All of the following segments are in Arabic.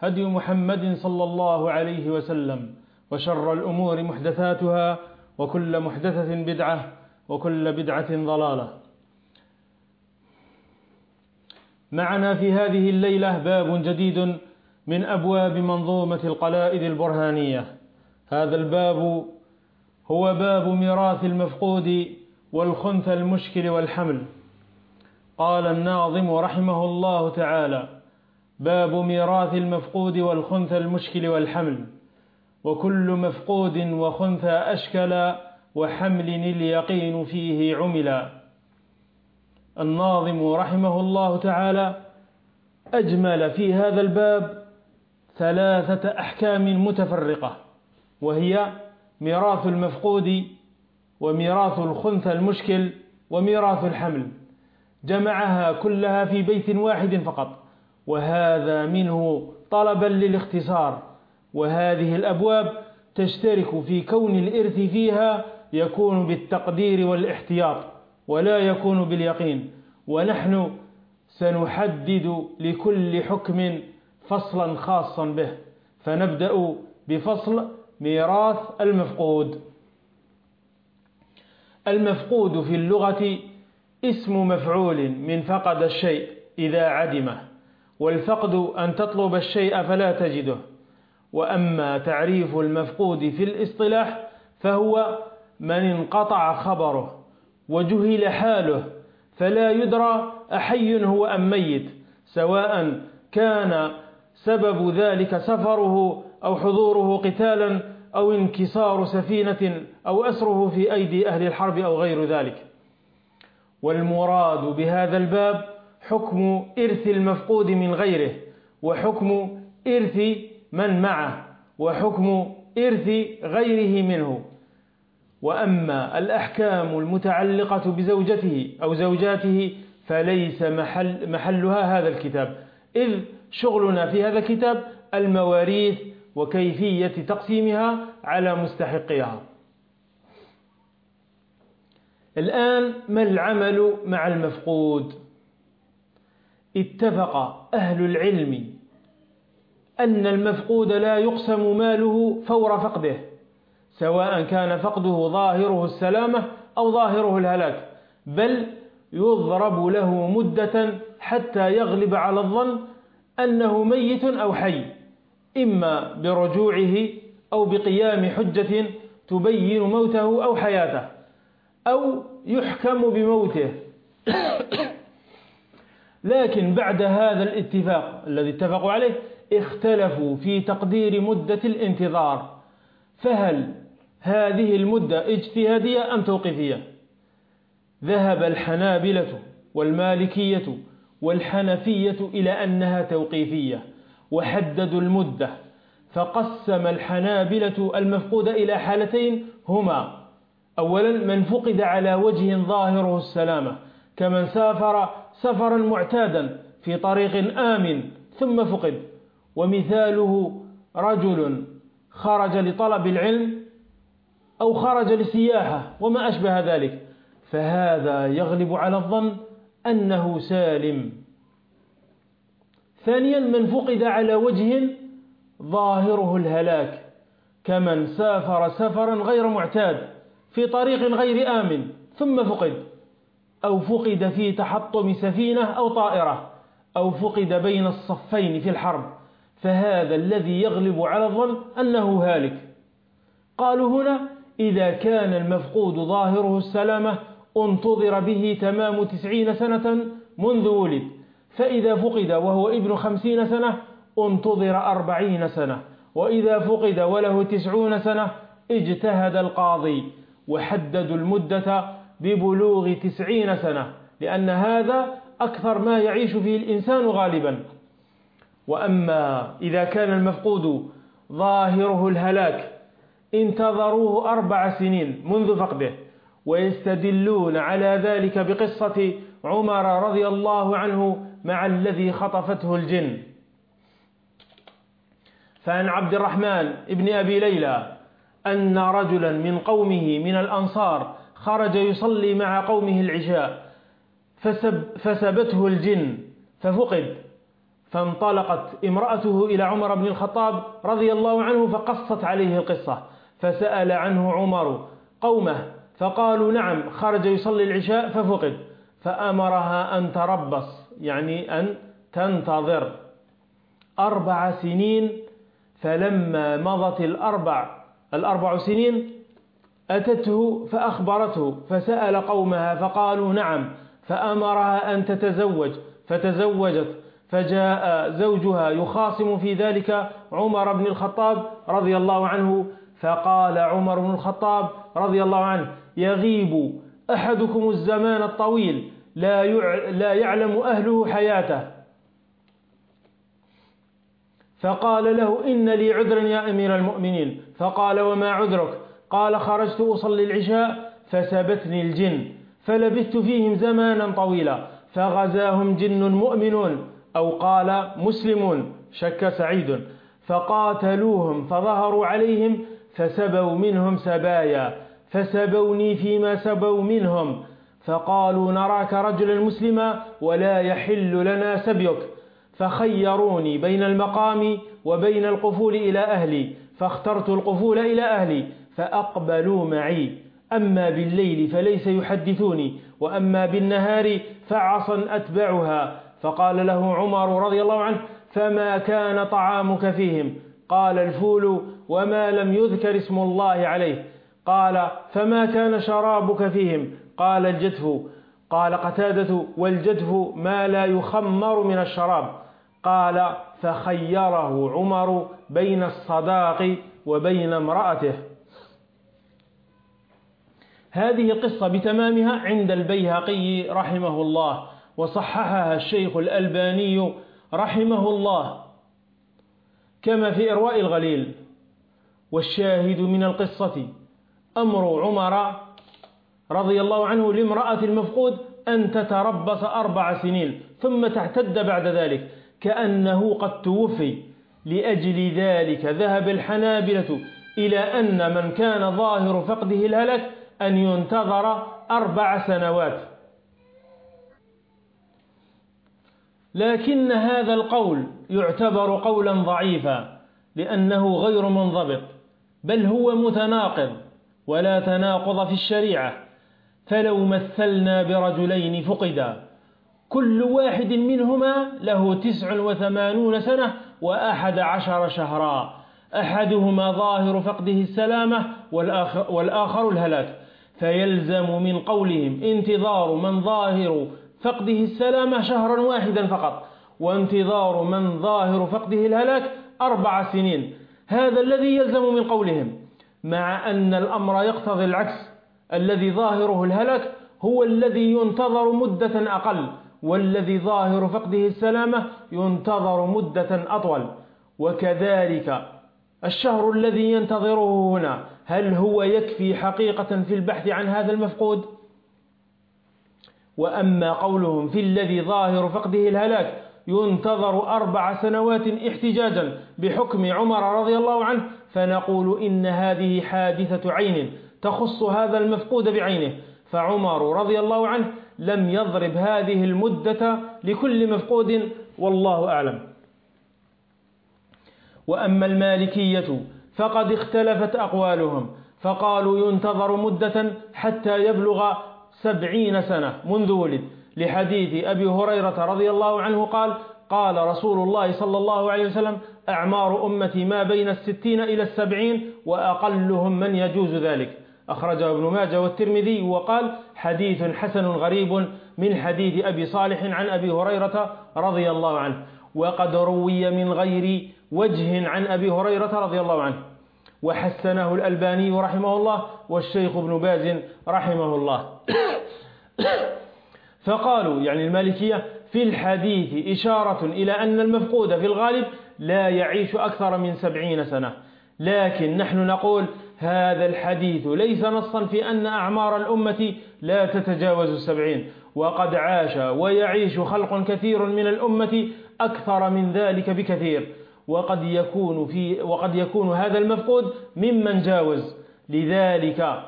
هدي محمد صلى الله عليه وسلم وشر الأمور محدثاتها وكل محدثة بدعة وكل بدعة ضلالة. معنا في هذه الليلة باب جديد من أبواب منظومة القلائد البرهانية. هذا الباب هو باب ميراث المفقود والخنث المشكل والحمل. قال الناظم رحمه الله تعالى باب ميراث المفقود والخنث المشكل والحمل. وكل مفقود وخنثى أشكل وحمل اليقين فيه عملا. الناظم رحمه الله تعالى أجمل في هذا الباب ثلاثة أحكام متفرقة وهي ميراث المفقود وميراث الخنثى المشكل وميراث الحمل. جمعها كلها في بيت واحد فقط. وهذا منه طلبا للاختصار. وهذه الأبواب تشترك في كون الإرث فيها يكون بالتقدير والاحتياط ولا يكون باليقين. ونحن سنحدد لكل حكم فصلا خاصا به فنبدأ بفصل ميراث المفقود. المفقود في اللغة اسم مفعول من فقد الشيء إذا عدمه. والفقد أن تطلب الشيء فلا تجده. وأما تعريف المفقود في الاصطلاح فهو من انقطع خبره وجهل حاله فلا يدرى أحي هو أم ميت سواء كان سبب ذلك سفره أو حضوره قتالا أو انكسار سفينة أو أسره في أيدي أهل الحرب أو غير ذلك. والمراد بهذا الباب حكم إرث المفقود من غيره وحكم إرث من معه وحكم إرث غيره منه. وأما الأحكام المتعلقة بزوجته أو زوجاته فليس محل محلها هذا الكتاب. إذ شغلنا في هذا الكتاب المواريث وكيفية تقسيمها على مستحقها الآن ما العمل مع المفقود؟ اتفق أهل العلم أن المفقود لا يقسم ماله فور فقده سواء كان فقده ظاهره السلامة أو ظاهره الهلاك بل يضرب له مدة حتى يغلب على الظن أنه ميت أو حي إما برجوعه أو بقيام حجة تبين موته أو حياته أو يحكم بموته. لكن بعد هذا الاتفاق الذي اتفقوا عليه اختلفوا في تقدير مدة الانتظار. فهل هذه المدة اجتهادية أم توقيفية؟ ذهب الحنابلة والمالكية والحنفية إلى أنها توقيفية وحددوا المدة فقسم الحنابلة المفقود إلى حالتين هما أولا من فقد على وجه ظاهره السلامة كمن سافر سفرا معتادا في طريق آمن ثم فقد. ومثاله رجل خرج لطلب العلم أو خرج لسياحة وما أشبه ذلك. فهذا يغلب على الظن أنه سالم. ثانيا من فقد على وجه ظاهره الهلاك كمن سافر سفرا غير معتاد في طريق غير آمن ثم فقد. أو فقد في تحطم سفينة أو طائرة أو فقد بين الصفين في الحرب فهذا الذي يغلب على الظن أنه هالك. قالوا هنا إذا كان المفقود ظاهره السلامة انتظر به تمام تسعين سنة منذ ولد فإذا فقد وهو ابن خمسين سنة انتظر أربعين سنة وإذا فقد وله تسعون سنة اجتهد القاضي وحددوا المدة ببلوغ تسعين سنة لأن هذا أكثر ما يعيش فيه الإنسان غالبا. وأما إذا كان المفقود ظاهره الهلاك انتظروه أربع سنين منذ فقده ويستدلون على ذلك بقصة عمر رضي الله عنه مع الذي خطفته الجن. فعن عبد الرحمن ابن أبي ليلى أن رجلا من قومه من الأنصار خرج يصلي مع قومه العشاء فسب فسبته الجن ففقد فانطلقت امرأته إلى عمر بن الخطاب رضي الله عنه فقصت عليه القصة فسأل عنه عمر قومه فقالوا نعم خرج يصلي العشاء ففقد فأمرها أن تربص يعني أن تنتظر. أربع سنين فلما مضت الأربع الأربع سنين أتته فأخبرته فسأل قومها فقالوا نعم فأمرها أن تتزوج فتزوجت فجاء زوجها يخاصم في ذلك عمر بن الخطاب رضي الله عنه فقال عمر بن الخطاب رضي الله عنه يغيب أحدكم الزمان الطويل لا لا يعلم أهله حياته. فقال له إن لي عذرا يا أمير المؤمنين. فقال وما عذرك؟ قال خرجت أصلي العشاء فسبتني الجن فلبثت فيهم زمانا طويلا فغزاهم جن مؤمنون أو قال مسلمون شك سعيد. فقاتلوهم فظهروا عليهم فسبوا منهم سبايا فسبوني فيما سبوا منهم. فقالوا نراك رجلا مسلما ولا يحل لنا سبيك. فخيروني بين المقام وبين القفول إلى أهلي فاخترت القفول إلى أهلي فأقبلوا معي. أما بالليل فليس يحدثوني وأما بالنهار فعصا أتبعها. فقال له عمر رضي الله عنه فما كان طعامك فيهم؟ قال الفول وما لم يذكر اسم الله عليه. قال فما كان شرابك فيهم؟ قال الجدف. قال قتادة والجدف ما لا يخمر من الشراب. قال فخيره عمر بين الصداق وبين امرأته. هذه قصة بتمامها عند البيهقي رحمه الله وصححها الشيخ الألباني رحمه الله كما في إرواء الغليل. والشاهد من القصة أمر عمر رضي الله عنه لامرأة المفقود أن تتربص أربع سنين ثم تعتد بعد ذلك كأنه قد توفي. لأجل ذلك ذهب الحنابلة إلى أن من كان ظاهر فقده الهلك أن ينتظر أربع سنوات. لكن هذا القول يعتبر قولا ضعيفا لأنه غير منضبط بل هو متناقض ولا تناقض في الشريعة. فلو مثلنا برجلين فقدا كل واحد منهما له تسع وثمانون سنة وأحد عشر شهرا. أحدهما ظاهر فقده السلامة والآخر, الهلاك. فيلزم من قولهم انتظار من ظاهر فقده السلامة شهرا واحدا فقط وانتظار من ظاهر فقده الهلاك أربع سنين. هذا الذي يلزم من قولهم مع أن الأمر يقتضي العكس. الذي ظاهره الهلك هو الذي ينتظر مدة أقل والذي ظاهر فقده السلامة ينتظر مدة أطول. وكذلك الشهر الذي ينتظره هنا هل هو يكفي حقيقة في البحث عن هذا المفقود؟ وأما قولهم في الذي ظاهر فقده الهلاك ينتظر أربع سنوات احتجاجا بحكم عمر رضي الله عنه فنقول إن هذه حادثة عين تخص هذا المفقود بعينه. فعمر رضي الله عنه لم يضرب هذه المدة لكل مفقود والله أعلم. وأما المالكية فقد اختلفت أقوالهم. فقالوا ينتظر مدة حتى يبلغ سبعين سنة منذ ولد. لحديث أبي هريرة رضي الله عنه قال قال رسول الله صلى الله عليه وسلم أعمار أمتي ما بين الستين إلى السبعين وأقلهم من يجوز ذلك. أخرجه ابن ماجه والترمذي وقال حديث حسن غريب من حديث أبي صالح عن أبي هريرة رضي الله عنه. وقد روي من غير وجه عن أبي هريرة رضي الله عنه. وحسنه الألباني رحمه الله والشيخ ابن باز رحمه الله. فقالوا يعني المالكية في الحديث إشارة إلى أن المفقود في الغالب لا يعيش أكثر من سبعين سنة. لكن نحن نقول هذا الحديث ليس نصا في أن أعمار الأمة لا تتجاوز السبعين. وقد عاش ويعيش خلق كثير من الأمة أكثر من ذلك بكثير. وقد يكون, في وقد يكون هذا المفقود ممن جاوز. لذلك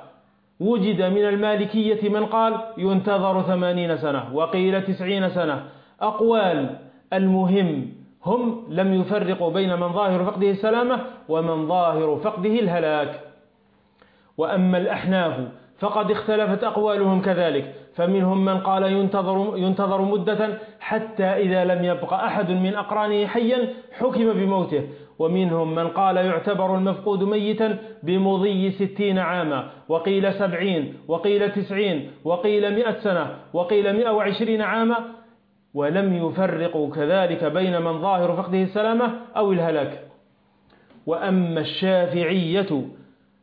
وجد من المالكية من قال ينتظر ثمانين سنة وقيل تسعين سنة. أقوال المهم هم لم يفرقوا بين من ظاهر فقده السلامة ومن ظاهر فقده الهلاك. وأما الأحناف فقد اختلفت أقوالهم كذلك. فمنهم من قال ينتظر, ينتظر مدة حتى إذا لم يبق أحد من أقرانه حيا حكم بموته. ومنهم من قال يعتبر المفقود ميتا بمضي ستين عاما وقيل سبعين وقيل تسعين وقيل مئة سنة وقيل مئة وعشرين عاما. ولم يفرقوا كذلك بين من ظاهر فقده السلامة أو الهلاك. وأما الشافعية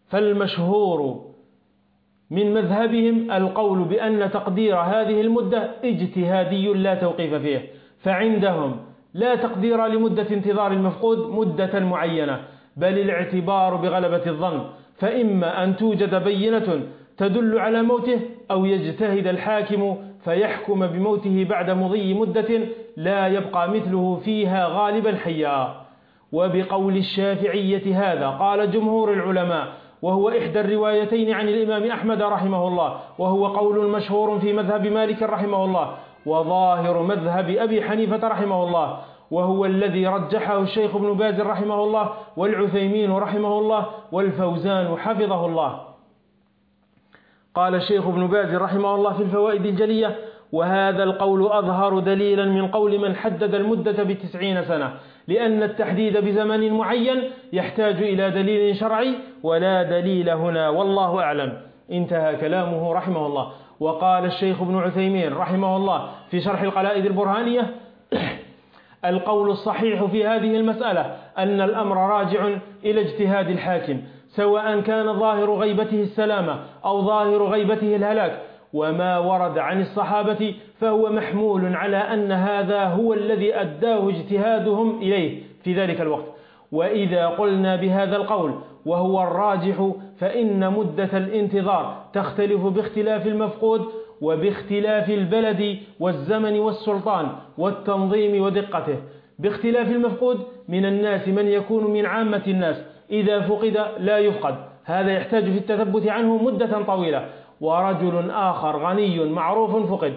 فالمشهور من مذهبهم القول بأن تقدير هذه المدة اجتهادي لا توقيف فيه فعندهم لا تقدير لمدة انتظار المفقود مدة معينة بل الاعتبار بغلبة الظن فإما أن توجد بينة تدل على موته أو يجتهد الحاكم فيحكم بموته بعد مضي مدة لا يبقى مثله فيها غالبا حيا وبقول الشافعية هذا قال جمهور العلماء وهو إحدى الروايتين عن الإمام أحمد رحمه الله وهو قول مشهور في مذهب مالك رحمه الله وظاهر مذهب أبي حنيفة رحمه الله وهو الذي رجحه الشيخ ابن باز رحمه الله والعثيمين رحمه الله والفوزان حفظه الله. قال الشيخ ابن باز رحمه الله في الفوائد الجلية وهذا القول أظهر دليلا من قول من حدد المدة بتسعين سنة لأن التحديد بزمن معين يحتاج إلى دليل شرعي ولا دليل هنا والله أعلم. انتهى كلامه رحمه الله. وقال الشيخ ابن عثيمين رحمه الله في شرح القلائد البرهانية القول الصحيح في هذه المسألة أن الأمر راجع إلى اجتهاد الحاكم سواء كان ظاهر غيبته السلامة أو ظاهر غيبته الهلاك. وما ورد عن الصحابة فهو محمول على أن هذا هو الذي أداه اجتهادهم إليه في ذلك الوقت. وإذا قلنا بهذا القول وهو الراجح فإن مدة الانتظار تختلف باختلاف المفقود وباختلاف البلد والزمن والسلطان والتنظيم ودقته. باختلاف المفقود من الناس من يكون من عامة الناس إذا فقد لا يفقد. هذا يحتاج في التثبت عنه مدة طويلة. ورجل آخر غني معروف فقد.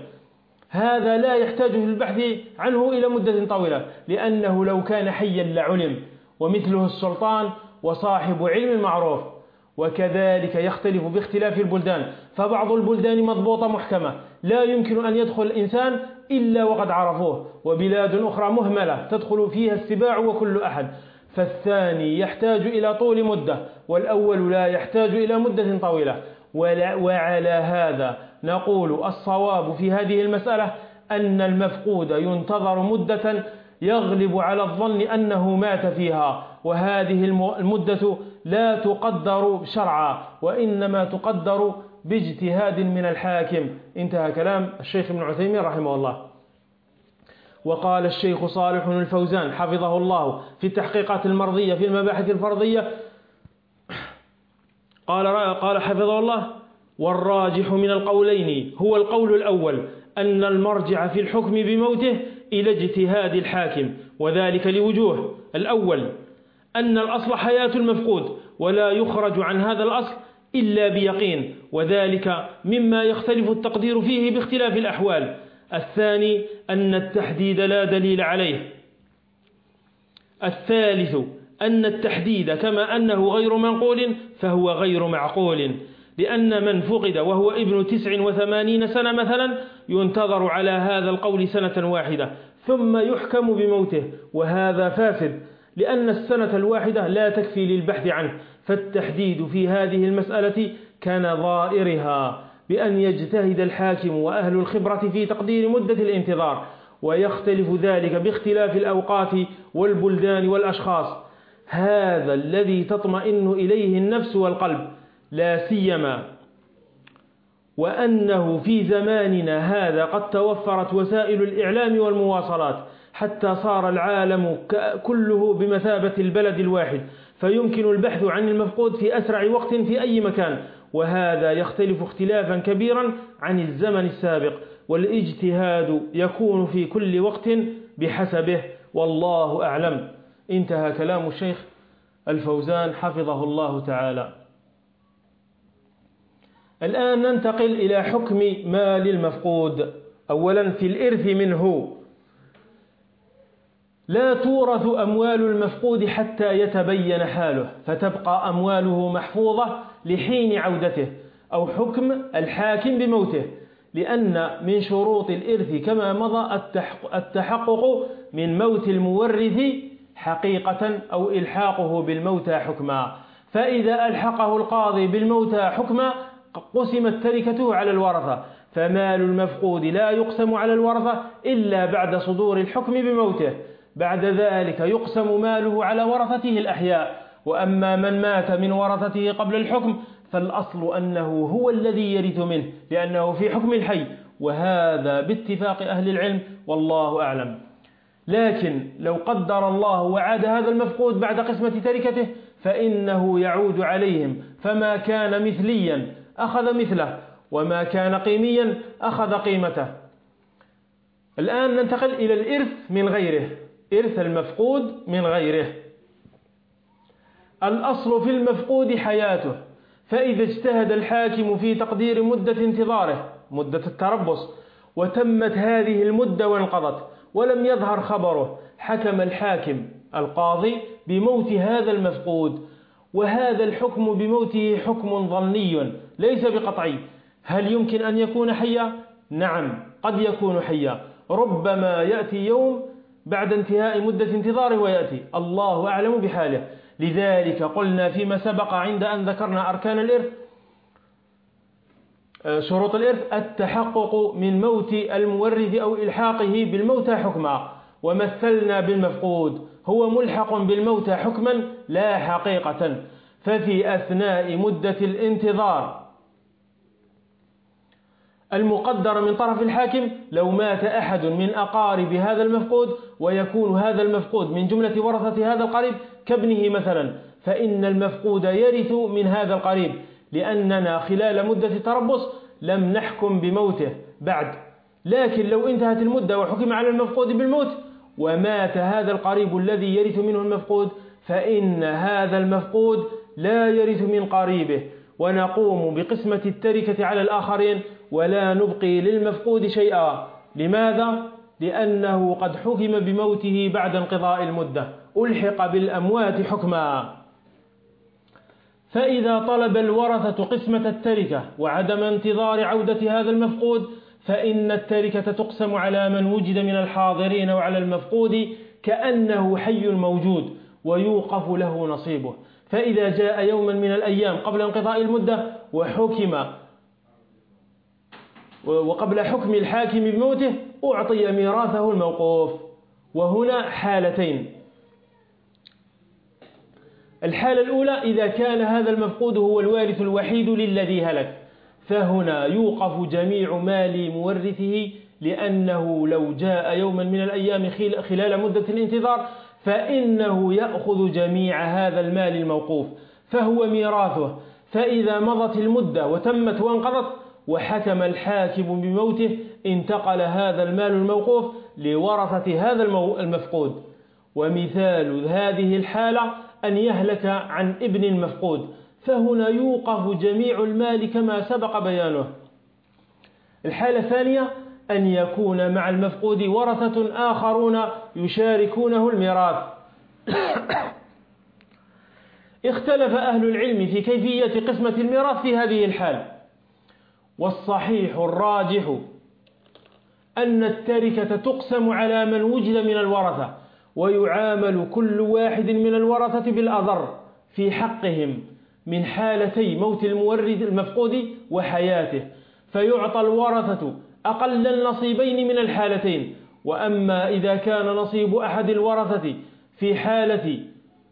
هذا لا يحتاج في البحث عنه إلى مدة طويلة لأنه لو كان حيا لعلم ومثله السلطان وصاحب علم معروف وكذلك يختلف باختلاف البلدان فبعض البلدان مضبوطة محكمة لا يمكن أن يدخل الإنسان إلا وقد عرفوه وبلاد أخرى مهملة تدخل فيها السباع وكل أحد. فالثاني يحتاج إلى طول مدة والأول لا يحتاج إلى مدة طويلة. وعلى هذا. نقول الصواب في هذه المسألة أن المفقود ينتظر مدة يغلب على الظن أنه مات فيها وهذه المدة لا تقدر شرعا وإنما تقدر باجتهاد من الحاكم. انتهى كلام الشيخ ابن عثيمين رحمه الله. وقال الشيخ صالح الفوزان حفظه الله في التحقيقات المرضية في المباحث الفرضية قال قال حفظه الله والراجح من القولين هو القول الأول أن المرجع في الحكم بموته إلى اجتهاد الحاكم وذلك لوجوه الأول أن الأصل حياة المفقود ولا يخرج عن هذا الأصل إلا بيقين وذلك مما يختلف التقدير فيه باختلاف الأحوال الثاني أن التحديد لا دليل عليه الثالث أن التحديد كما أنه غير منقول فهو غير معقول لأن من فقد وهو ابن تسع وثمانين سنة مثلا ينتظر على هذا القول سنة واحدة ثم يحكم بموته وهذا فاسد لأن السنة الواحدة لا تكفي للبحث عنه فالتحديد في هذه المسألة كان ظائرها بأن يجتهد الحاكم وأهل الخبرة في تقدير مدة الانتظار ويختلف ذلك باختلاف الأوقات والبلدان والأشخاص. هذا الذي تطمئن إليه النفس والقلب لا سيما وأنه في زماننا هذا قد توفرت وسائل الإعلام والمواصلات حتى صار العالم كله بمثابة البلد الواحد فيمكن البحث عن المفقود في أسرع وقت في أي مكان وهذا يختلف اختلافا كبيرا عن الزمن السابق والاجتهاد يكون في كل وقت بحسبه والله أعلم. انتهى كلام الشيخ الفوزان حفظه الله تعالى. الآن ننتقل إلى حكم مال المفقود. أولا في الإرث منه. لا تورث أموال المفقود حتى يتبين حاله فتبقى أمواله محفوظة لحين عودته أو حكم الحاكم بموته لأن من شروط الإرث كما مضى التحقق من موت المورث حقيقة أو إلحاقه بالموتى حكما. فإذا ألحقه القاضي بالموتى حكما قسمت تركته على الورثة. فمال المفقود لا يقسم على الورثة إلا بعد صدور الحكم بموته. بعد ذلك يقسم ماله على ورثته الأحياء. وأما من مات من ورثته قبل الحكم فالأصل أنه هو الذي يرث منه لأنه في حكم الحي. وهذا باتفاق أهل العلم والله أعلم. لكن لو قدر الله وعاد هذا المفقود بعد قسمة تركته فإنه يعود عليهم. فما كان مثليا أخذ مثله وما كان قيميا أخذ قيمته. الآن ننتقل إلى الإرث من غيره. إرث المفقود من غيره. الأصل في المفقود حياته. فإذا اجتهد الحاكم في تقدير مدة انتظاره مدة التربص وتمت هذه المدة وانقضت. ولم يظهر خبره. حكم الحاكم القاضي بموت هذا المفقود وهذا الحكم بموته حكم ظني ليس بقطعي. هل يمكن أن يكون حيا؟ نعم قد يكون حيا. ربما يأتي يوم بعد انتهاء مدة انتظاره ويأتي. الله أعلم بحاله. لذلك قلنا فيما سبق عند أن ذكرنا أركان الإرث شروط الإرث التحقق من موت المورث أو إلحاقه بالموتى حكما ومثلنا بالمفقود هو ملحق بالموتى حكما لا حقيقة. ففي أثناء مدة الانتظار المقدر من طرف الحاكم لو مات أحد من أقارب هذا المفقود ويكون هذا المفقود من جملة ورثة هذا القريب كابنه مثلا فإن المفقود يرث من هذا القريب. لأننا خلال مدة التربص لم نحكم بموته بعد. لكن لو انتهت المدة وحكم على المفقود بالموت ومات هذا القريب الذي يرث منه المفقود فإن هذا المفقود لا يرث من قريبه. ونقوم بقسمة التركة على الآخرين ولا نبقي للمفقود شيئا. لماذا؟ لأنه قد حكم بموته بعد انقضاء المدة. ألحق بالأموات حكما. فإذا طلب الورثة قسمة التركة وعدم انتظار عودة هذا المفقود فإن التركة تقسم على من وجد من الحاضرين وعلى المفقود كأنه حي موجود ويوقف له نصيبه. فإذا جاء يوما من الأيام قبل انقضاء المدة وحكم وقبل حكم الحاكم بموته أعطي ميراثه الموقوف. وهنا حالتين. الحالة الأولى إذا كان هذا المفقود هو الوارث الوحيد للذي هلك. فهنا يوقف جميع مال مورثه لأنه لو جاء يوما من الأيام خلال مدة الانتظار فإنه يأخذ جميع هذا المال الموقوف. فهو ميراثه. فإذا مضت المدة وتمت وانقضت وحكم الحاكم بموته انتقل هذا المال الموقوف لورثة هذا المفقود. ومثال هذه الحالة أن يهلك عن ابن المفقود فهنا يوقف جميع المال كما سبق بيانه. الحالة الثانية أن يكون مع المفقود ورثة آخرون يشاركونه الميراث. اختلف أهل العلم في كيفية قسمة الميراث في هذه الحال والصحيح الراجح أن التركة تقسم على من وجد من الورثة. ويعامل كل واحد من الورثة بالأضر في حقهم من حالتي موت المورث المفقود وحياته. فيعطى الورثة أقل النصيبين من الحالتين. وأما إذا كان نصيب أحد الورثة في حالة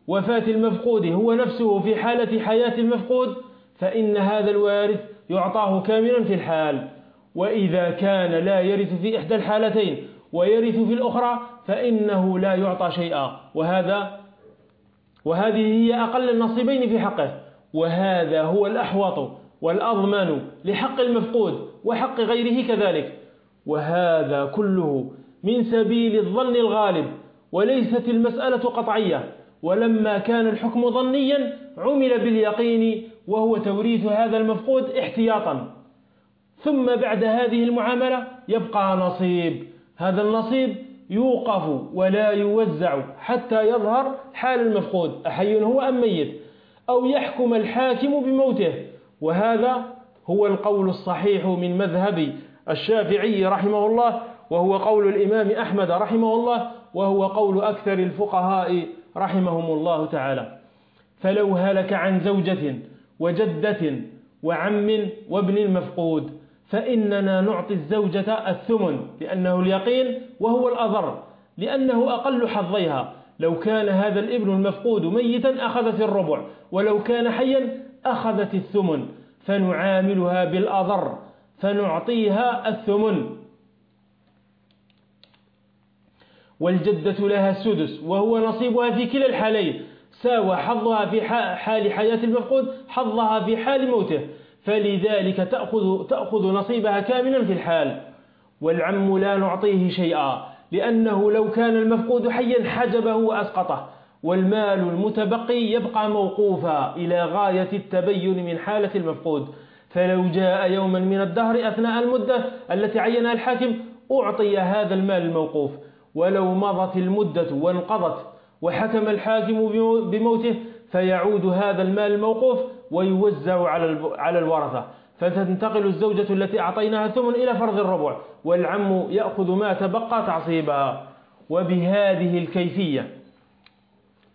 وفاة المفقود هو نفسه في حالة حياة المفقود فإن هذا الوارث يعطاه كاملا في الحال. وإذا كان لا يرث في إحدى الحالتين ويرث في الأخرى فإنه لا يعطى شيئا. وهذا وهذه هي أقل النصيبين في حقه. وهذا هو الأحوط والأضمن لحق المفقود وحق غيره كذلك. وهذا كله من سبيل الظن الغالب وليست المسألة قطعية. ولما كان الحكم ظنيا عمل باليقين وهو توريث هذا المفقود احتياطا. ثم بعد هذه المعاملة يبقى نصيب. هذا النصيب يوقف ولا يوزع حتى يظهر حال المفقود أحي هو أم ميت؟ أو يحكم الحاكم بموته؟ وهذا هو القول الصحيح من مذهب الشافعي رحمه الله وهو قول الإمام أحمد رحمه الله وهو قول أكثر الفقهاء رحمهم الله تعالى. فلو هلك عن زوجة وجدة وعم وابن المفقود فإننا نعطي الزوجة الثمن لأنه اليقين وهو الأضر لأنه أقل حظيها. لو كان هذا الابن المفقود ميتا أخذت الربع ولو كان حيا أخذت الثمن. فنعاملها بالأضر فنعطيها الثمن. والجدة لها السدس وهو نصيبها في كلا الحالين ساوى حظها في حال حياة المفقود حظها في حال موته. فلذلك تأخذ, تأخذ نصيبها كاملا في الحال. والعم لا نعطيه شيئا لأنه لو كان المفقود حيا حجبه وأسقطه. والمال المتبقي يبقى موقوفا إلى غاية التبين من حالة المفقود. فلو جاء يوما من الدهر أثناء المدة التي عينها الحاكم أعطي هذا المال الموقوف. ولو مضت المدة وانقضت وحكم الحاكم بموته فيعود هذا المال الموقوف ويوزع على الورثة. فتنتقل الزوجة التي أعطيناها الثمن إلى فرض الربع والعم يأخذ ما تبقى تعصيبا. وبهذه الكيفية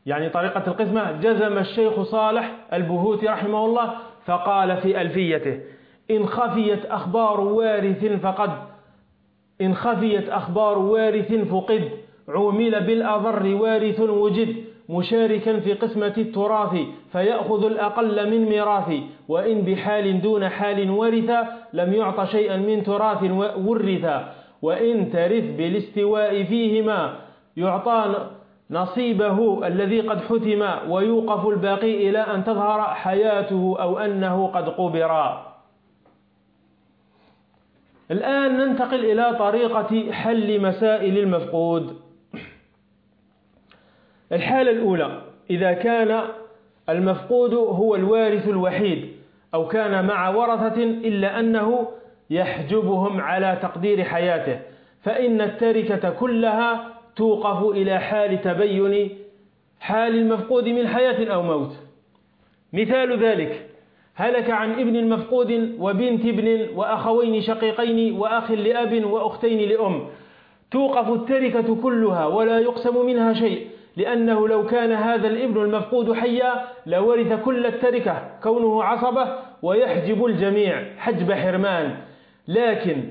يعني طريقة القسمة جزم الشيخ صالح البهوتي رحمه الله فقال في ألفيته إن خفيت أخبار وارث فقد إن خفيت أخبار وارث فقد عومل بالأضر وارث وجد. مشاركا في قسمة التراث فيأخذ الأقل من ميراث. وإن بحال دون حال ورث لم يعط شيئا من تراث ورث وإن ترث بالاستواء فيهما يعطى نصيبه الذي قد حتم ويوقف الباقي إلى أن تظهر حياته أو أنه قد قبر. الآن ننتقل إلى طريقة حل مسائل المفقود. الحالة الأولى إذا كان المفقود هو الوارث الوحيد أو كان مع ورثة إلا أنه يحجبهم على تقدير حياته فإن التركة كلها توقف إلى حال تبين حال المفقود من حياة أو موت. مثال ذلك هلك عن ابن مفقود وبنت ابن وأخوين شقيقين وأخ لأب وأختين لأم. توقف التركة كلها ولا يقسم منها شيء. لأنه لو كان هذا الإبن المفقود حيا لورث كل التركة كونه عصبة ويحجب الجميع حجب حرمان. لكن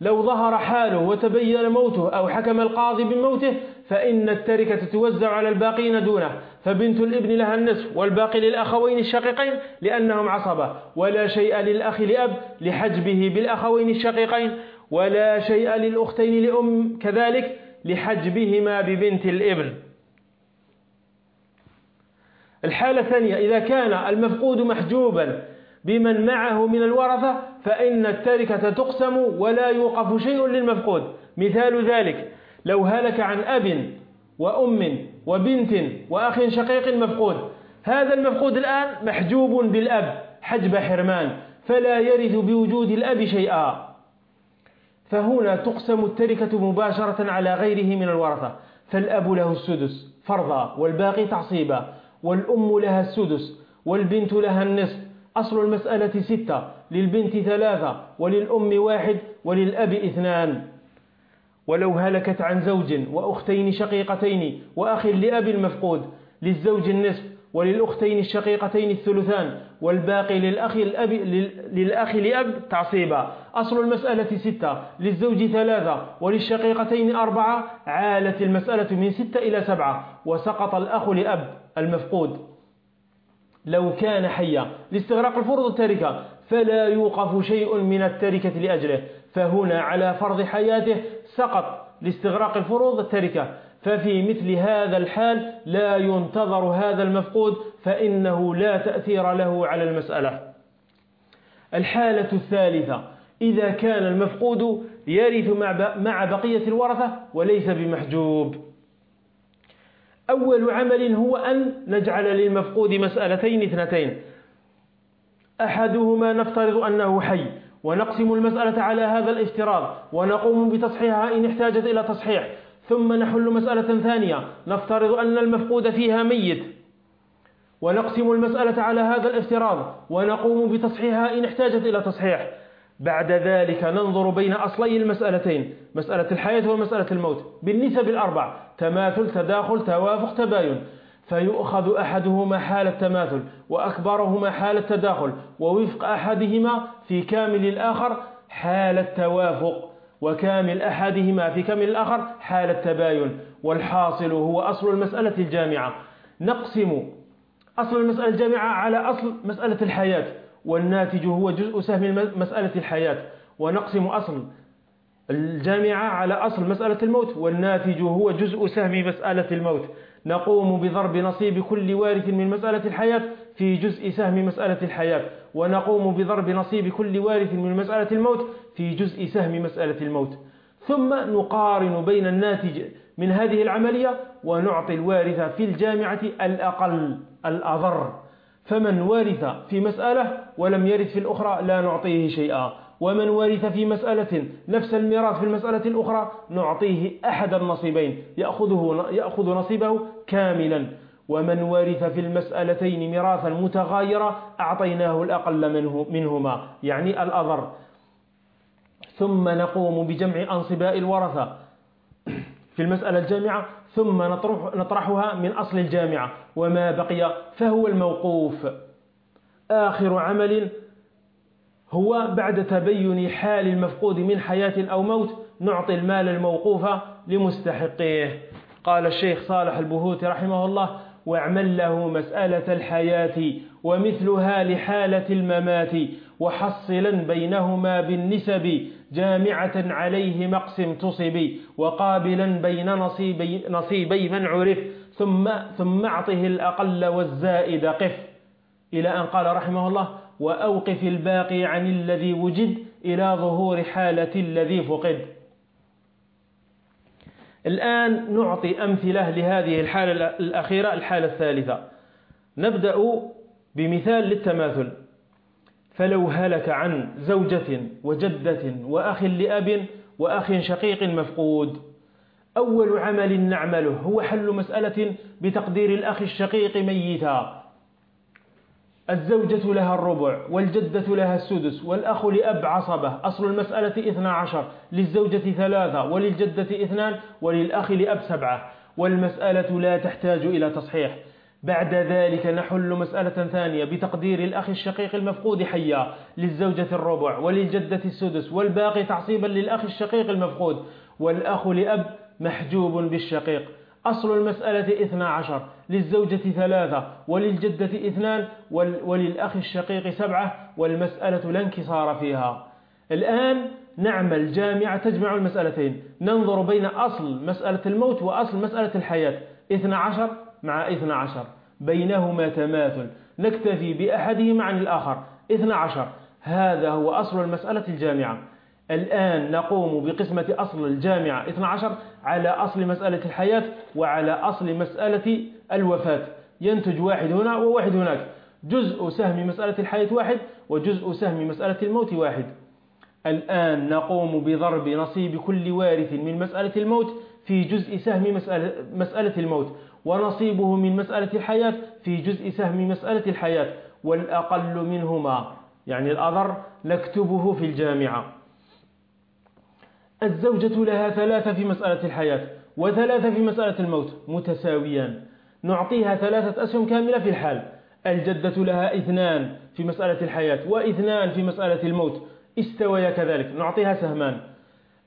لو ظهر حاله وتبين موته أو حكم القاضي بموته فإن التركة توزع على الباقين دونه. فبنت الإبن لها النصف والباقي للأخوين الشقيقين لأنهم عصبة. ولا شيء للأخ لأب لحجبه بالأخوين الشقيقين. ولا شيء للأختين لأم كذلك لحجبهما ببنت الإبن. الحالة الثانية إذا كان المفقود محجوبا بمن معه من الورثة فإن التركة تقسم ولا يوقف شيء للمفقود. مثال ذلك لو هلك عن أب وأم وبنت وأخ شقيق مفقود هذا المفقود الآن محجوب بالأب حجب حرمان فلا يرث بوجود الأب شيئا. فهنا تقسم التركة مباشرة على غيره من الورثة فالأب له السدس فرضا والباقي تعصيبا. والأم لها السدس والبنت لها النصف. أصل المسألة ستة للبنت ثلاثة وللأم واحد وللأب اثنان. ولو هلكت عن زوج وأختين شقيقتين وأخ لأب المفقود للزوج النصف وللأختين الشقيقتين الثلثان والباقي للأخ, الأب للأخ لأب تعصيبا. أصل المسألة ستة للزوج ثلاثة وللشقيقتين أربعة. عالت المسألة من ستة إلى سبعة وسقط الأخ لأب. المفقود. لو كان حيا لاستغراق الفروض التاركة فلا يوقف شيء من التركة لأجله. فهنا على فرض حياته سقط لاستغراق الفروض التركة ففي مثل هذا الحال لا ينتظر هذا المفقود فإنه لا تأثير له على المسألة. الحالة الثالثة إذا كان المفقود يرث مع بقية الورثة وليس بمحجوب. أول عمل هو أن نجعل للمفقود مسألتين اثنتين. أحدهما نفترض أنه حي ونقسم المسألة على هذا الافتراض ونقوم بتصحيحها إن احتاجت إلى تصحيح. ثم نحل مسألة ثانية نفترض أن المفقود فيها ميت. ونقسم المسألة على هذا الافتراض ونقوم بتصحيحها إن احتاجت إلى تصحيح. بعد ذلك ننظر بين أصلي المسألتين مسألة الحياة ومسألة الموت. بالنسب الأربع تماثل تداخل توافق تباين. فيؤخذ أحدهما حال التماثل وأكبرهما حال التداخل ووفق أحدهما في كامل الآخر حال التوافق وكامل أحدهما في كامل الآخر حال التباين. والحاصل هو أصل المسألة الجامعة. نقسم أصل المسألة الجامعة على أصل مسألة الحياة. والناتج هو جزء سهم مسألة الحياة ونقسم أصل الجامعة على أصل مسألة الموت والناتج هو جزء سهم مسألة الموت. نقوم بضرب نصيب كل وارث من مسألة الحياة في جزء سهم مسألة الحياة ونقوم بضرب نصيب كل وارث من مسألة الموت في جزء سهم مسألة الموت. ثم نقارن بين الناتج من هذه العملية ونعطي الوارث في الجامعة الأقل الأضر. فمن ورث في مسألة ولم يرث في الأخرى لا نعطيه شيئا. ومن ورث في مسألة نفس الميراث في المسألة الأخرى نعطيه أحد النصيبين يأخذه يأخذ نصيبه كاملا. ومن ورث في المسألتين ميراثا متغايرا أعطيناه الأقل منه منهما يعني الأضر ثم نقوم بجمع أنصباء الورثة في المسألة الجامعة. ثم نطرح نطرحها من أصل الجامعة. وما بقي؟ فهو الموقوف. آخر عمل هو بعد تبين حال المفقود من حياة أو موت نعطي المال الموقوف لمستحقيه. قال الشيخ صالح البهوت رحمه الله واعمل له مسألة الحياة ومثلها لحالة الممات وحصلا بينهما بالنسب جامعة عليه مقسم تصبي وقابلا بين نصيبي, نصيبي من عرف ثم, ثم أعطه الأقل والزائد قف. إلى أن قال رحمه الله وأوقف الباقي عن الذي وجد إلى ظهور حالة الذي فقد. الآن نعطي أمثلة لهذه الحالة الأخيرة الحالة الثالثة. نبدأ بمثال للتماثل. فلو هلك عن زوجة وجدة وأخ لأب وأخ شقيق مفقود. أول عمل نعمله هو حل مسألة بتقدير الأخ الشقيق ميتا. الزوجة لها الربع والجدة لها السدس والأخ لأب عصبة. أصل المسألة إثنى عشر للزوجة ثلاثة وللجدة اثنان وللأخ لأب سبعة. والمسألة لا تحتاج إلى تصحيح. بعد ذلك نحل مسألة ثانية بتقدير الأخ الشقيق المفقود حيا للزوجة الربع وللجدة السدس والباقي تعصيبا للأخ الشقيق المفقود والأخ لأب محجوب بالشقيق. أصل المسألة اثنا عشر للزوجة ثلاثة وللجدة اثنان وللأخ الشقيق سبعة والمسألة لا انكسار فيها. الآن نعمل جامعة تجمع المسألتين. ننظر بين أصل مسألة الموت وأصل مسألة الحياة. اثنا عشر مع اثنا عشر. بينهما تماثل. نكتفي بأحدهما عن الآخر. اثنا عشر. هذا هو أصل المسألة الجامعة. الآن نقوم بقسمة أصل الجامعة 12 على أصل مسألة الحياة وعلى أصل مسألة الوفاة. ينتج واحد هنا وواحد هناك. جزء سهم مسألة الحياة واحد وجزء سهم مسألة الموت واحد. الآن نقوم بضرب نصيب كل وارث من مسألة الموت في جزء سهم مسألة, مسألة الموت ونصيبه من مسألة الحياة في جزء سهم مسألة الحياة والأقل منهما يعني الأضر نكتبه في الجامعة. الزوجة لها ثلاثة في مسألة الحياة وثلاثة في مسألة الموت متساويان. نعطيها ثلاثة أسهم كاملة في الحال. الجدة لها اثنان في مسألة الحياة وإثنان في مسألة الموت. استويا كذلك. نعطيها سهمان.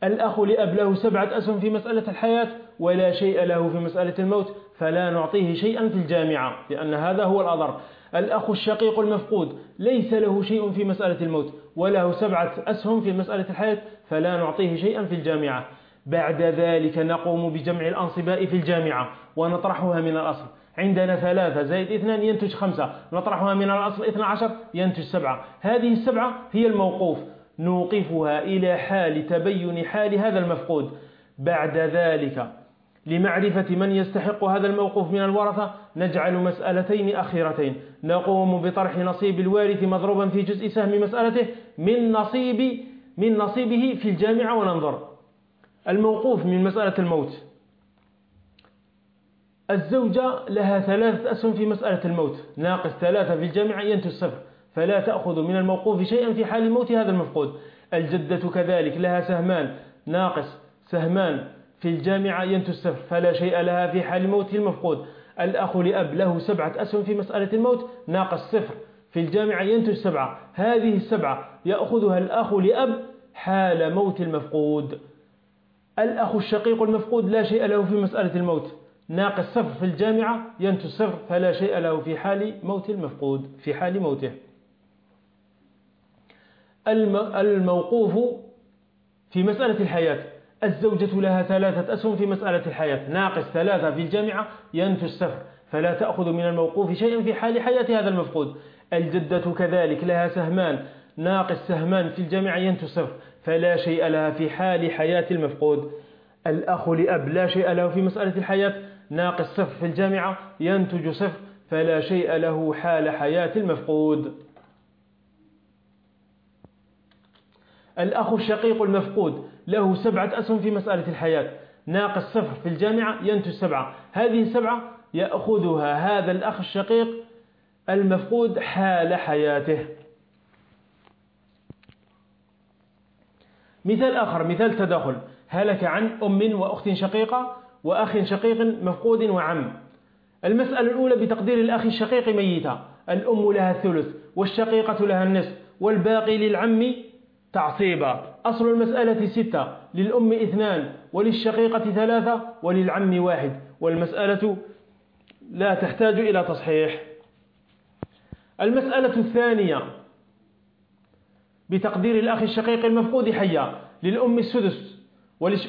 الأخ لأب له سبعة أسهم في مسألة الحياة ولا شيء له في مسألة الموت فلا نعطيه شيئا في الجامعة لأن هذا هو الأضر. الأخ الشقيق المفقود ليس له شيء في مسألة الموت وله سبعة أسهم في مسألة الحياة فلا نعطيه شيئا في الجامعة. بعد ذلك نقوم بجمع الأنصباء في الجامعة ونطرحها من الأصل. عندنا ثلاثة زائد اثنان ينتج خمسة نطرحها من الأصل اثنى عشر ينتج سبعة. هذه السبعة هي الموقوف. نوقفها إلى حال تبين حال هذا المفقود. بعد ذلك لمعرفة من يستحق هذا الموقوف من الورثة نجعل مسألتين أخيرتين. نقوم بطرح نصيب الوارث مضروبا في جزء سهم مسألته من نصيب من نصيبه في الجامعة وننظر. الموقوف من مسألة الموت. الزوجة لها ثلاثة أسهم في مسألة الموت. ناقص ثلاثة في الجامعة ينتج صفر. فلا تأخذ من الموقوف شيئا في حال موت هذا المفقود. الجدة كذلك لها سهمان ناقص سهمان في الجامعة ينتج صفر فلا شيء لها في حال موت المفقود. الأخ لأب له سبعة أسهم في مسألة الموت ناقص صفر في الجامعة ينتج سبعة. هذه السبعة يأخذها الأخ لأب حال موت المفقود. الأخ الشقيق المفقود لا شيء له في مسألة الموت. ناقص صفر في الجامعة ينتج صفر فلا شيء له في حال موت المفقود في حال موته. الموقوف في مسألة الحياة. الزوجة لها ثلاثة أسهم في مسألة الحياة. ناقص ثلاثة في الجامعة ينتج صفر فلا تأخذ من الموقوف شيئا في حال حياة هذا المفقود. الجدة كذلك لها سهمان. ناقص سهمان في الجامعة ينتج صفر فلا شيء لها في حال حياة المفقود. الأخ لأب لا شيء له في مسألة الحياة. ناقص صفر في الجامعة ينتج صفر فلا شيء له حال حياة المفقود. الأخ الشقيق المفقود له سبعة أسهم في مسألة الحياة. ناقص صفر في الجامعة ينتج سبعة. هذه السبعة يأخذها هذا الأخ الشقيق المفقود حال حياته. مثال آخر مثال تداخل. هلك عن أم وأخت شقيقة وأخ شقيق مفقود وعم. المسألة الأولى بتقدير الأخ الشقيق ميتة الأم لها الثلث والشقيقة لها النصف والباقي للعم تعصيبا. أصل المسألة ستة للأم اثنان وللشقيقة ثلاثة وللعم واحد. والمسألة لا تحتاج إلى تصحيح. المسألة الثانية بتقدير الأخ الشقيق المفقود حيا للأم السدس.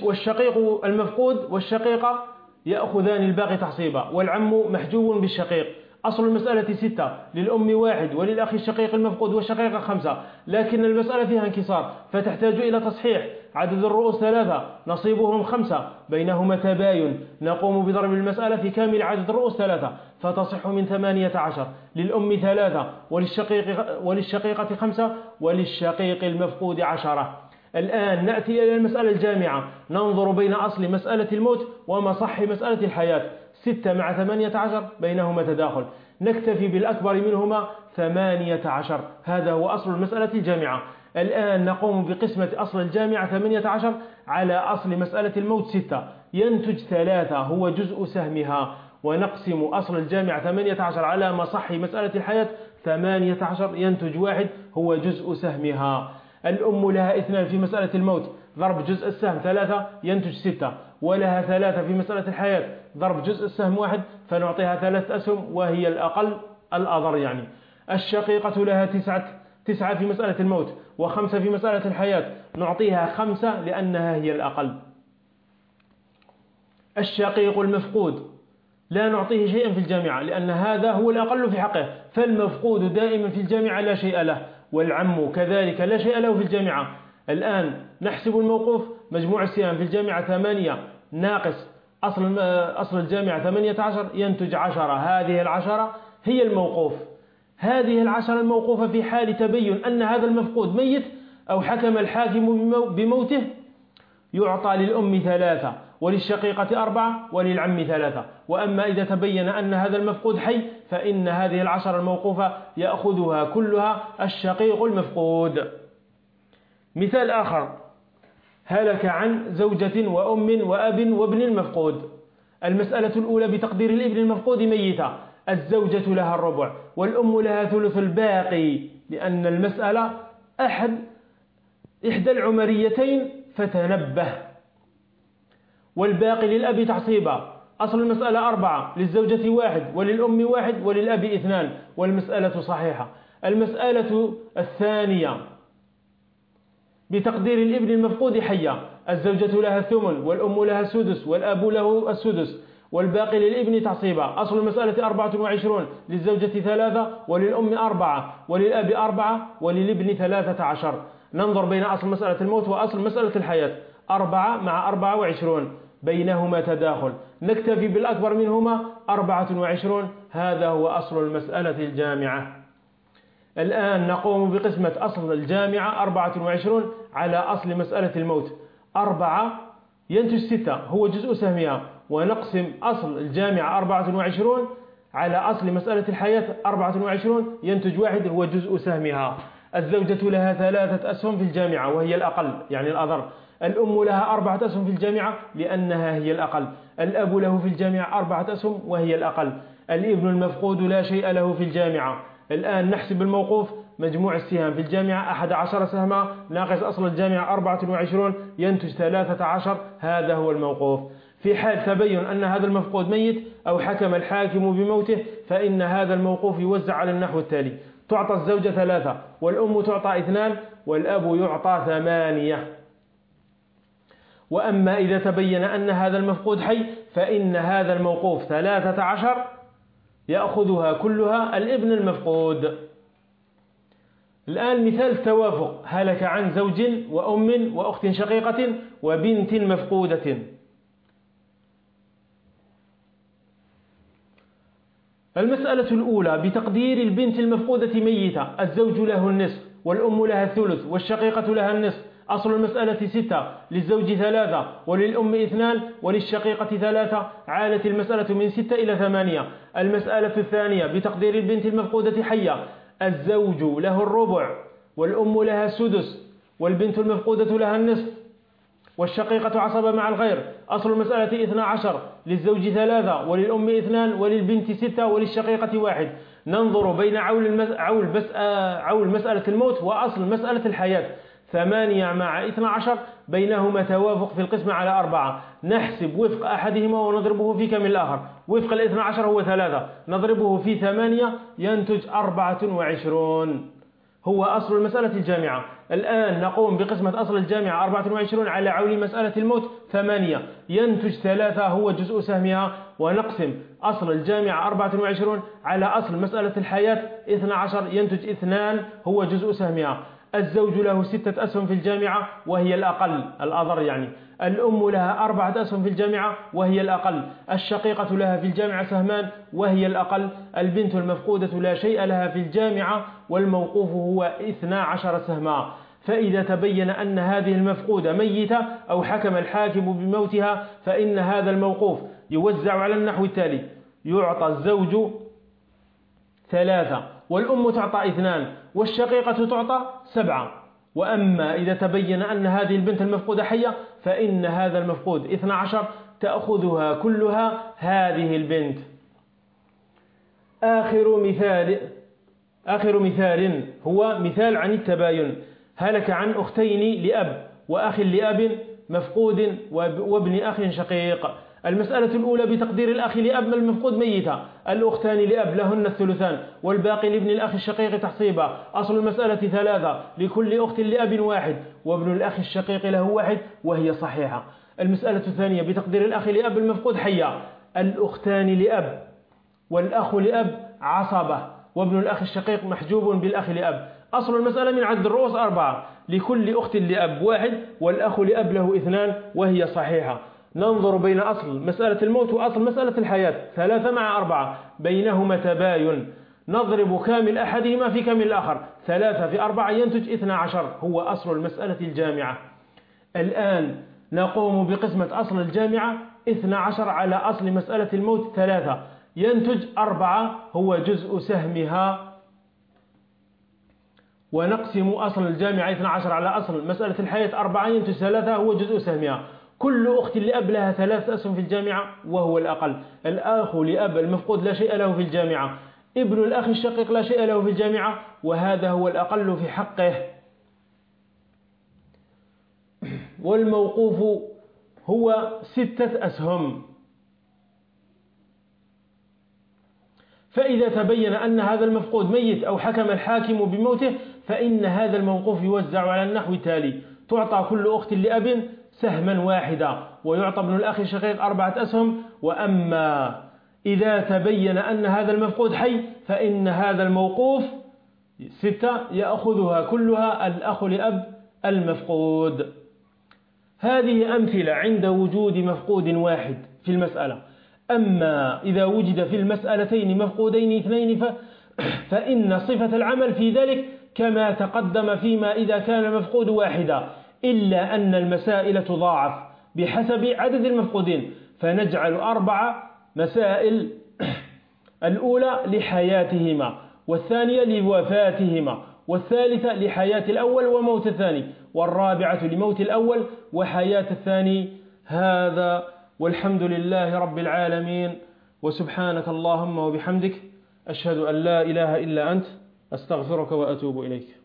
والشقيق المفقود والشقيقة يأخذان الباقي تعصيبا والعم محجوب بالشقيق. أصل المسألة ستة للأم واحد وللأخ الشقيق المفقود والشقيقة خمسة. لكن المسألة فيها انكسار فتحتاج إلى تصحيح. عدد الرؤوس ثلاثة نصيبهم خمسة. بينهما تباين. نقوم بضرب المسألة في كامل عدد الرؤوس ثلاثة فتصح من ثمانية عشر. للأم ثلاثة وللشقيق وللشقيقة خمسة وللشقيق المفقود عشرة. الآن نأتي إلى المسألة الجامعة. ننظر بين أصل مسألة الموت ومصح مسألة الحياة. ستة مع ثمانية عشر بينهما تداخل. نكتفي بالأكبر منهما ثمانية عشر. هذا هو أصل المسألة الجامعة. الآن نقوم بقسمة أصل الجامعة ثمانية عشر على أصل مسألة الموت ستة. ينتج ثلاثة هو جزء سهمها. ونقسم أصل الجامعة ثمانية عشر على مصح مسألة الحياة. ثمانية عشر ينتج واحد هو جزء سهمها. الأم لها اثنان في مسألة الموت. ضرب جزء السهم ثلاثة ينتج ستة. ولها ثلاثة في مسألة الحياة. ضرب جزء السهم واحد فنعطيها ثلاث أسهم وهي الأقل الأضر يعني. الشقيقة لها تسعة, تسعة في مسألة الموت وخمسة في مسألة الحياة. نعطيها خمسة لأنها هي الأقل. الشقيق المفقود. لا نعطيه شيئا في الجامعة لأن هذا هو الأقل في حقه. فالمفقود دائما في الجامعة لا شيء له والعم كذلك لا شيء له في الجامعة. الآن نحسب الموقوف. مجموع السهام في الجامعة ثمانية ناقص أصل, أصل الجامعة ثمانية عشر ينتج عشرة. هذه العشرة هي الموقوف. هذه العشرة الموقوفة في حال تبين أن هذا المفقود ميت أو حكم الحاكم بموته يعطى للأم ثلاثة وللشقيقة أربعة وللعم ثلاثة. وأما إذا تبين أن هذا المفقود حي فإن هذه العشر الموقوفة يأخذها كلها الشقيق المفقود. مثال آخر. هلك عن زوجة وأم وأب وابن المفقود. المسألة الأولى بتقدير الابن المفقود ميتة. الزوجة لها الربع والأم لها ثلث الباقي لأن المسألة أحد إحدى العمريتين فتنبه. والباقي للأب تعصيبا. أصل المسألة أربعة للزوجة واحد وللأم واحد وللأب اثنان والمسألة صحيحة. المسألة الثانية بتقدير الابن المفقود حيا. الزوجة لها الثمن والأم لها السدس والأب له السدس والباقي للابن تعصيبا. أصل المسألة أربعة وعشرون للزوجة ثلاثة وللأم أربعة وللأب أربعة وللابن ثلاثة عشر. ننظر بين أصل مسألة الموت وأصل مسألة الحياة. أربعة مع أربعة وعشرون بينهما تداخل. نكتفي بالأكبر منهما أربعة وعشرون. هذا هو أصل المسألة الجامعة. الآن نقوم بقسمة أصل الجامعة أربعة وعشرون. على أصل مسألة الموت. أربعة ينتج ستة هو جزء سهمها. ونقسم أصل الجامعة أربعة وعشرون على أصل مسألة الحياة أربعة وعشرون ينتج واحد هو جزء سهمها. الزوجة لها ثلاثة أسهم في الجامعة وهي الأقل يعني الأضر. الأم لها أربعة أسهم في الجامعة لأنها هي الأقل. الأب له في الجامعة أربعة أسهم وهي الأقل. الابن المفقود لا شيء له في الجامعة. الآن نحسب الموقوف. مجموع السهام في الجامعة أحد عشر سهما ناقص أصل الجامعة أربعة وعشرون ينتج ثلاثة عشر هذا هو الموقوف. في حال تبين أن هذا المفقود ميت أو حكم الحاكم بموته فإن هذا الموقوف يوزع على النحو التالي. تعطى الزوجة ثلاثة والأم تعطى اثنان والأب يعطى ثمانية. وأما إذا تبين أن هذا المفقود حي فإن هذا الموقوف ثلاثة عشر يأخذها كلها الابن المفقود. الآن مثال التوافق هلك عن زوج وأم وأخت شقيقة وبنت مفقودة. المسألة الأولى بتقدير البنت المفقودة ميتة. الزوج له النصف والأم لها الثلث والشقيقة لها النصف. أصل المسألة ستة للزوج ثلاثة وللأم اثنان وللشقيقة ثلاثة. عالت المسألة من ستة إلى ثمانية. المسألة الثانية بتقدير البنت المفقودة حية. الزوج له الربع والأم لها السدس والبنت المفقودة لها النصف والشقيقة عصبة مع الغير. أصل المسألة اثنا عشر للزوج ثلاثة وللأم اثنان وللبنت ستة وللشقيقة واحد. ننظر بين عول, المس... عول, بس... عول مسألة الموت وأصل مسألة الحياة. ثمانية مع اثنى عشر بينهما توافق في القسمة على أربعة. نحسب وفق أحدهما ونضربه في كم الآخر. وفق الاثنى عشر هو ثلاثة. نضربه في ثمانية ينتج أربعة وعشرون. هو أصل المسألة الجامعة. الآن نقوم بقسمة أصل الجامعة 24 على عول مسألة الموت ثمانية. ينتج ثلاثة هو جزء سهمها. ونقسم أصل الجامعة 24 على أصل مسألة الحياة 12 ينتج اثنان هو جزء سهمها. الزوج له ستة أسهم في الجامعة وهي الأقل الأضر يعني. الأم لها أربعة أسهم في الجامعة وهي الأقل. الشقيقة لها في الجامعة سهمان وهي الأقل. البنت المفقودة لا شيء لها في الجامعة والموقوف هو إثنى عشر سهما. فإذا تبين أن هذه المفقودة ميتة أو حكم الحاكم بموتها فإن هذا الموقوف يوزع على النحو التالي. يعطى الزوج ثلاثة. والأم تعطى اثنان والشقيقة تعطى سبعة. وأما إذا تبين أن هذه البنت المفقودة حية فإن هذا المفقود 12 تأخذها كلها هذه البنت. آخر مثال آخر مثال هو مثال عن التباين. هلك عن أختين لأب وأخ لأب مفقود وابن أخ شقيق. المسألة الأولى بتقدير الأخ لأب المفقود ميتا. الأختان لأب لهن الثلثان. والباقي لابن الأخ الشقيق تحصيبا. أصل المسألة ثلاثة. لكل أخت لأب واحد. وابن الأخ الشقيق له واحد وهي صحيحة. المسألة الثانية بتقدير الأخ لأب المفقود حيا. الأختان لأب والأخ لأب عصبة. وابن الأخ الشقيق محجوب بالأخ لأب. أصل المسألة من عدد الرؤوس أربعة. لكل أخت لأب واحد والأخ لأب له اثنان وهي صحيحة. ننظر بين أصل مسألة الموت وأصل مسألة الحياة. ثلاثة مع أربعة. بينهما تباين. نضرب كامل أحدهما في كامل الآخر. ثلاثة في أربعة ينتج اثنى عشر. هو أصل المسألة الجامعة. الآن نقوم بقسمة أصل الجامعة. اثنى عشر على أصل مسألة الموت. ثلاثة ينتج أربعة. هو جزء سهمها. ونقسم أصل الجامعة 12 على أصل مسألة الحياة. أربعة ينتج ثلاثة. هو جزء سهمها. كل أخت لأب لها ثلاث أسهم في الجامعة وهو الأقل. الأخ لأب المفقود لا شيء له في الجامعة. ابن الأخ الشقيق لا شيء له في الجامعة وهذا هو الأقل في حقه. والموقوف هو ستة أسهم. فإذا تبين أن هذا المفقود ميت أو حكم الحاكم بموته فإن هذا الموقوف يوزع على النحو التالي. تعطى كل أخت لأب سهما واحدا ويعطى ابن الأخ الشقيق أربعة أسهم. وأما إذا تبين أن هذا المفقود حي فإن هذا الموقوف ستة يأخذها كلها الأخ لأب المفقود. هذه أمثلة عند وجود مفقود واحد في المسألة. أما إذا وجد في المسألتين مفقودين اثنين فإن صفة العمل في ذلك كما تقدم فيما إذا كان المفقود واحدا. إلا أن المسائل تضاعف بحسب عدد المفقودين فنجعل أربع مسائل الأولى لحياتهما والثانية لوفاتهما والثالثة لحياة الأول وموت الثاني والرابعة لموت الأول وحياة الثاني هذا. والحمد لله رب العالمين. وسبحانك اللهم وبحمدك أشهد أن لا إله إلا أنت أستغفرك وأتوب إليك.